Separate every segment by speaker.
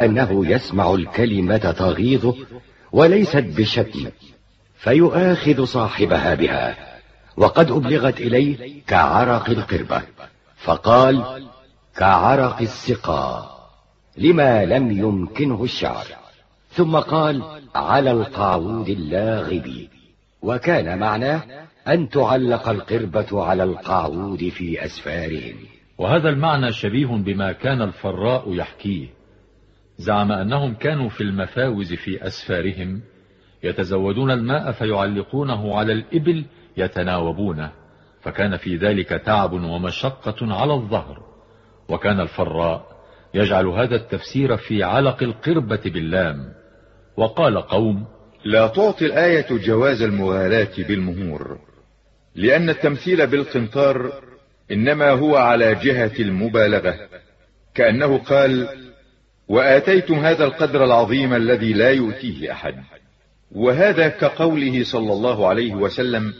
Speaker 1: أنه يسمع الكلمة تغيظه وليست بشتم فيؤاخذ صاحبها بها وقد أبلغت إليه كعرق القربة فقال كعرق السقا لما لم يمكنه الشعر. ثم قال على القعود اللاغب. وكان معناه أن تعلق القربة على القعود في أسفارهم.
Speaker 2: وهذا المعنى شبيه بما كان الفراء يحكيه. زعم أنهم كانوا في المفاوز في أسفارهم يتزودون الماء فيعلقونه على الإبل يتناوبونه فكان في ذلك تعب ومشقة على الظهر وكان الفراء يجعل هذا التفسير في علق القربة باللام وقال قوم
Speaker 3: لا تعطي الآية جواز المغالاة بالمهور لأن التمثيل بالقنطار إنما هو على جهة المبالغة كأنه قال وآتيتم هذا القدر العظيم الذي لا يؤتيه أحد. وهذا كقوله صلى الله عليه وسلم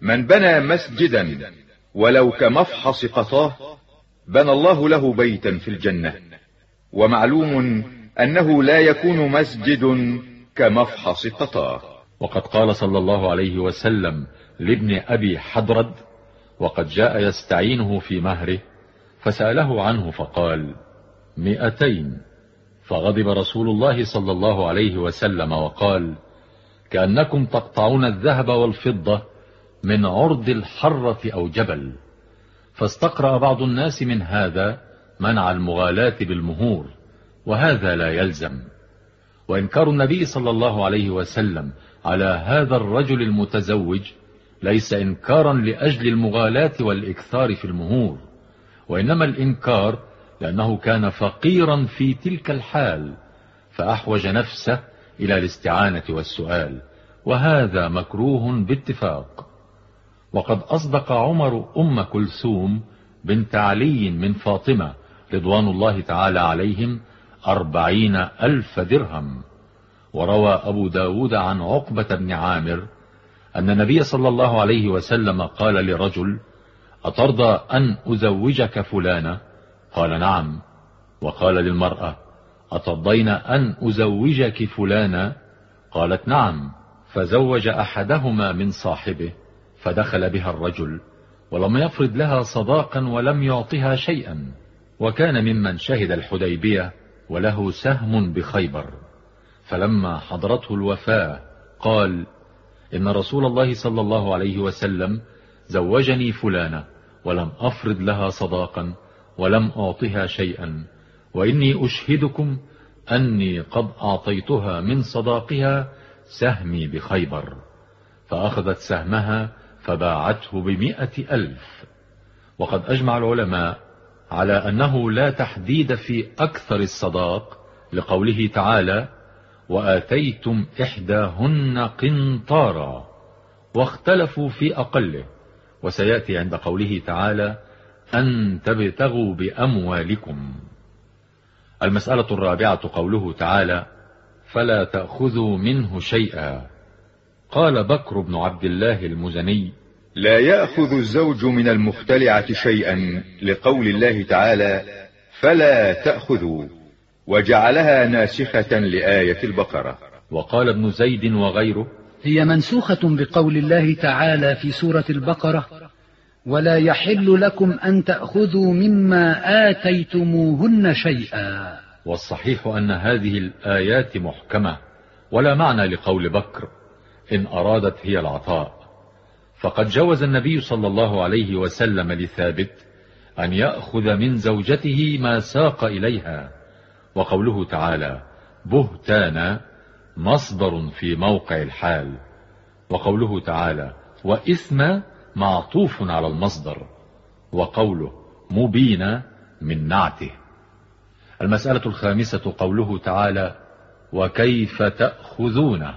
Speaker 3: من بنى مسجدا ولو كمفحص قطاه بنى الله له بيتا في الجنة. ومعلوم أنه لا يكون مسجد كمفحص قطاه.
Speaker 2: وقد قال صلى الله عليه وسلم لابن أبي حضرد وقد جاء يستعينه في مهره. فسأله عنه فقال مئتين. فغضب رسول الله صلى الله عليه وسلم وقال كأنكم تقطعون الذهب والفضة من عرض الحرة أو جبل. فاستقرأ بعض الناس من هذا منع المغالاة بالمهور وهذا لا يلزم. وإنكار النبي صلى الله عليه وسلم على هذا الرجل المتزوج ليس إنكارا لأجل المغالاة والإكثار في المهور وإنما الإنكار لأنه كان فقيرا في تلك الحال فأحوج نفسه إلى الاستعانة والسؤال وهذا مكروه باتفاق. وقد أصدق عمر أم كلثوم بنت علي من فاطمة رضوان الله تعالى عليهم أربعين ألف درهم. وروى أبو داود عن عقبة بن عامر أن النبي صلى الله عليه وسلم قال لرجل أترضى أن أزوجك فلانا قال نعم. وقال للمرأة أترضين أن أزوجك فلانا؟ قالت نعم. فزوج أحدهما من صاحبه فدخل بها الرجل ولم يفرض لها صداقا ولم يعطها شيئا. وكان ممن شهد الحديبية وله سهم بخيبر. فلما حضرته الوفاة قال إن رسول الله صلى الله عليه وسلم زوجني فلانة ولم أفرض لها صداقا ولم أعطها شيئا. وإني أشهدكم أني قد أعطيتها من صداقها سهمي بخيبر. فأخذت سهمها فباعته بمئة ألف. وقد أجمع العلماء على أنه لا تحديد في أكثر الصداق لقوله تعالى وآتيتم إحداهن قنطارا واختلفوا في أقله. وسيأتي عند قوله تعالى أن تبتغوا بأموالكم. المسألة الرابعة قوله تعالى فلا تأخذوا منه شيئا. قال بكر بن عبد الله المزني
Speaker 3: لا يأخذ الزوج من المختلعة شيئا لقول الله تعالى فلا تأخذوا. وجعلها ناسخة لآية البقرة.
Speaker 2: وقال ابن زيد وغيره
Speaker 4: هي منسوخة بقول الله تعالى في سورة البقرة. ولا يحل لكم أن تأخذوا مما آتيتموهن شيئا.
Speaker 2: والصحيح أن هذه الآيات محكمة ولا معنى لقول بكر إن أرادت هي العطاء. فقد جوز النبي صلى الله عليه وسلم لثابت أن يأخذ من زوجته ما ساق إليها. وقوله تعالى بهتانا مصدر في موقع الحال وقوله تعالى وإثم معطوف على المصدر وقوله مبين من نعته. المسألة الخامسة قوله تعالى وكيف تأخذونه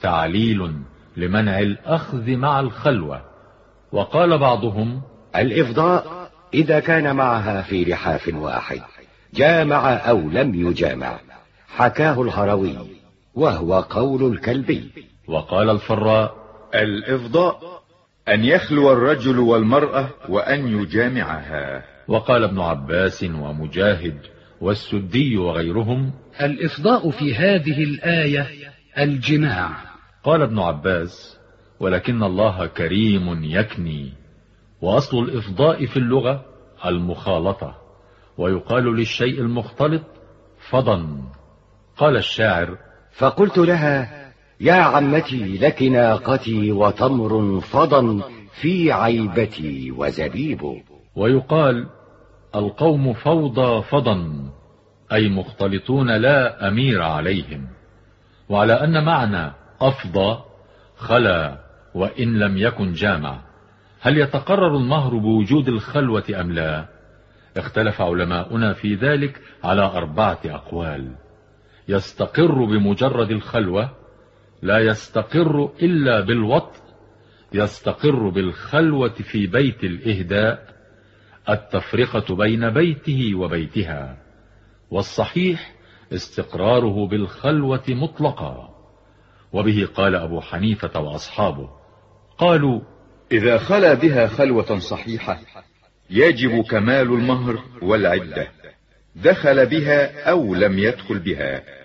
Speaker 2: تعليل لمنع الأخذ مع الخلوة. وقال بعضهم
Speaker 1: الإفضاء إذا كان معها في لحاف واحد جامع أو لم يجامع حكاه الهروي وهو قول الكلبي.
Speaker 2: وقال الفراء
Speaker 3: الإفضاء أن يخلو الرجل والمرأة وأن يجامعها.
Speaker 2: وقال ابن عباس ومجاهد والسدي وغيرهم
Speaker 4: الإفضاء في هذه الآية الجماع.
Speaker 2: قال ابن عباس ولكن الله كريم يكني. وأصل الإفضاء في اللغة المخالطة ويقال للشيء المختلط فضا. قال الشاعر
Speaker 1: فقلت لها يا عمتي لك ناقتي وتمر فضا في عيبتي وزبيب.
Speaker 2: ويقال القوم فوضى فضا أي مختلطون لا أمير عليهم. وعلى أن معنى أفضى خلا وإن لم يكن جامع. هل يتقرر المهر بوجود الخلوة أم لا؟ اختلف علماؤنا في ذلك على أربعة أقوال. يستقر بمجرد الخلوة لا يستقر إلا بالوط يستقر بالخلوة في بيت الإهداء التفرقة بين بيته وبيتها والصحيح استقراره بالخلوة مطلقا. وبه قال أبو حنيفة وأصحابه قالوا
Speaker 3: إذا خلا بها خلوة صحيحة يجب كمال المهر والعدة. دخل بها أو لم يدخل بها.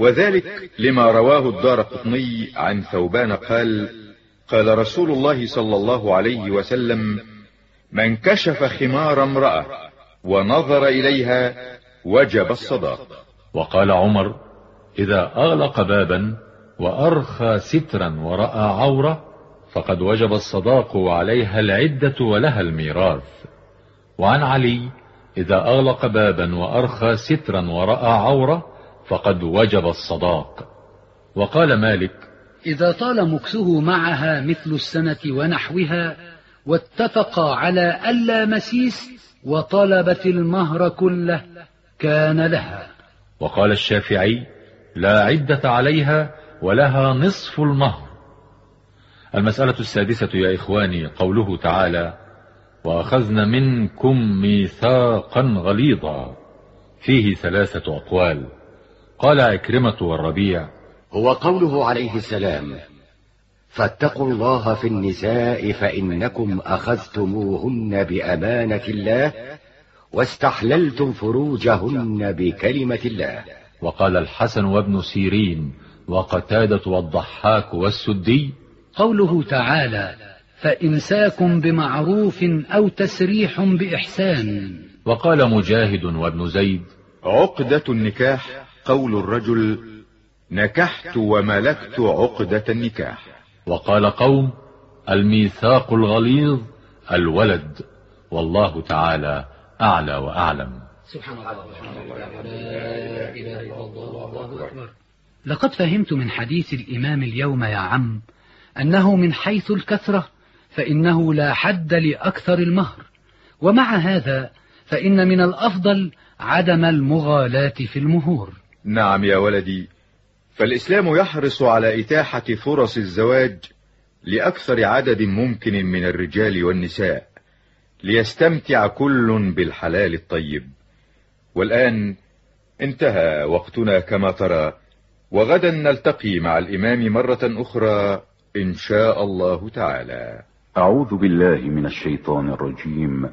Speaker 3: وذلك لما رواه الدار قطني عن ثوبان قال قال رسول الله صلى الله عليه وسلم من كشف خمار امرأة ونظر إليها وجب الصداق.
Speaker 2: وقال عمر إذا أغلق بابا وأرخى سترا ورأى عورة فقد وجب الصداق وعليها العدة ولها الميراث. وعن علي إذا أغلق بابا وأرخى سترا ورأى عورة فقد وجب الصداق. وقال مالك
Speaker 4: إذا طال مكثه معها مثل السنة ونحوها واتفقا على ألا مسيس وطلبت المهر كله كان لها.
Speaker 2: وقال الشافعي لا عدة عليها ولها نصف المهر. المسألة السادسة يا إخواني قوله تعالى وأخذن منكم ميثاقا غليظا. فيه ثلاثة أقوال. قال عكرمة والربيع.
Speaker 1: هو قوله عليه السلام فاتقوا الله في النساء فإنكم أخذتموهن بأمانة الله واستحللتم فروجهن بكلمة الله.
Speaker 2: وقال الحسن وابن سيرين وقتادة والضحاك والسدي
Speaker 4: قوله تعالى فإمساك بمعروف أو تسريح بإحسان.
Speaker 2: وقال مجاهد وابن زيد
Speaker 3: عقدة النكاح قول الرجل نكحت وملكت عقدة النكاح.
Speaker 2: وقال قوم الميثاق الغليظ الولد. والله تعالى أعلى وأعلم.
Speaker 4: سبحان الله. لا إله إلا الله والله أكبر لقد فهمت من حديث الإمام اليوم يا عم أنه من حيث الكثرة فإنه لا حد لأكثر المهر. ومع هذا فإن من الأفضل عدم المغالاة في المهور.
Speaker 3: نعم يا ولدي. فالإسلام يحرص على إتاحة فرص الزواج لأكثر عدد ممكن من الرجال والنساء ليستمتع كل بالحلال الطيب. والآن انتهى وقتنا كما ترى وغدا نلتقي مع الإمام مرة أخرى إن شاء الله تعالى.
Speaker 5: أعوذ بالله من الشيطان الرجيم.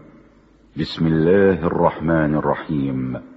Speaker 5: بسم الله الرحمن الرحيم.